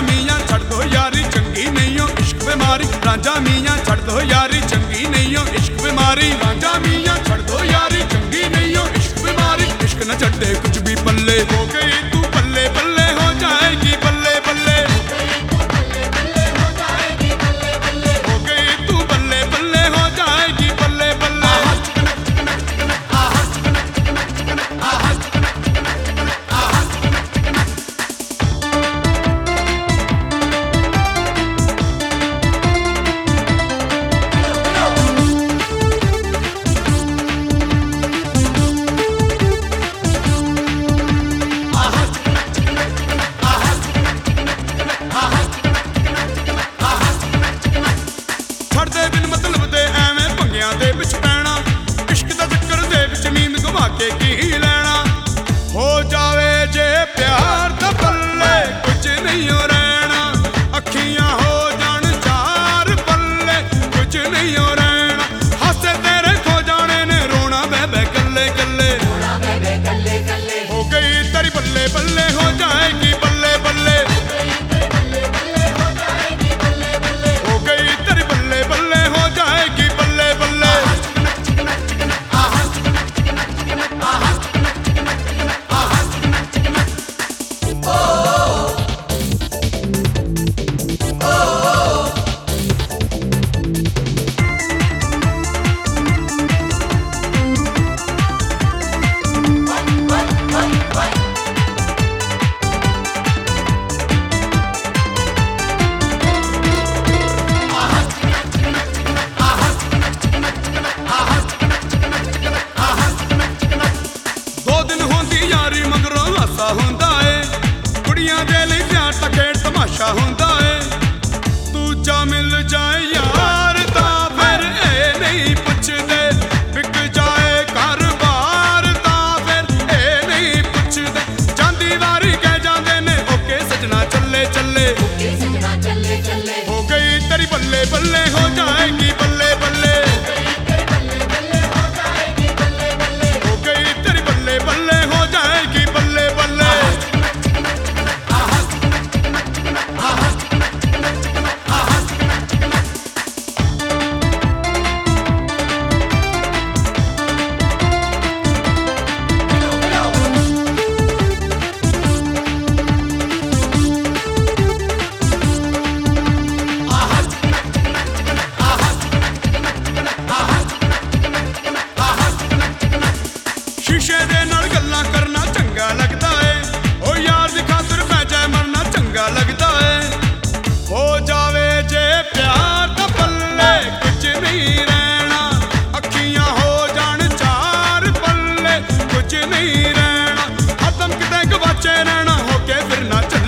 ਰਾਂਝਾ ਮੀਆਂ ਛੱਡ ਦੋ ਯਾਰੀ, ਚੰਗੀ ਨਹੀਂ ਓ ਇਸ਼ਕ ਬਿਮਾਰੀ। ਰਾਂਝਾ ਮੀਆਂ ਛੱਡ ਦੋ ਯਾਰੀ।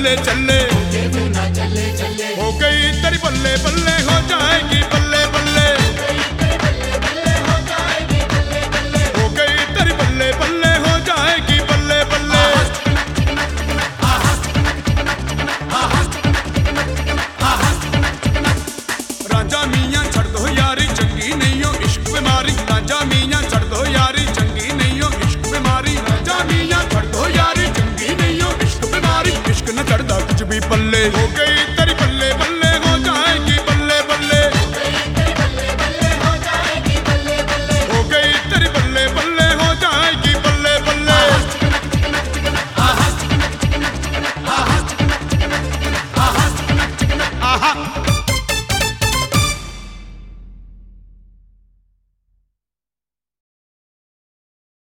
चले चले हो गई तेरी बल्ले बल्ले, हो जाएगी बल्ले बल्ले। हो गई तेरी बल्ले बल्ले, हो जाएगी बल्ले बल्ले। राजा मियाँ छड़ भी पल्ले हो गई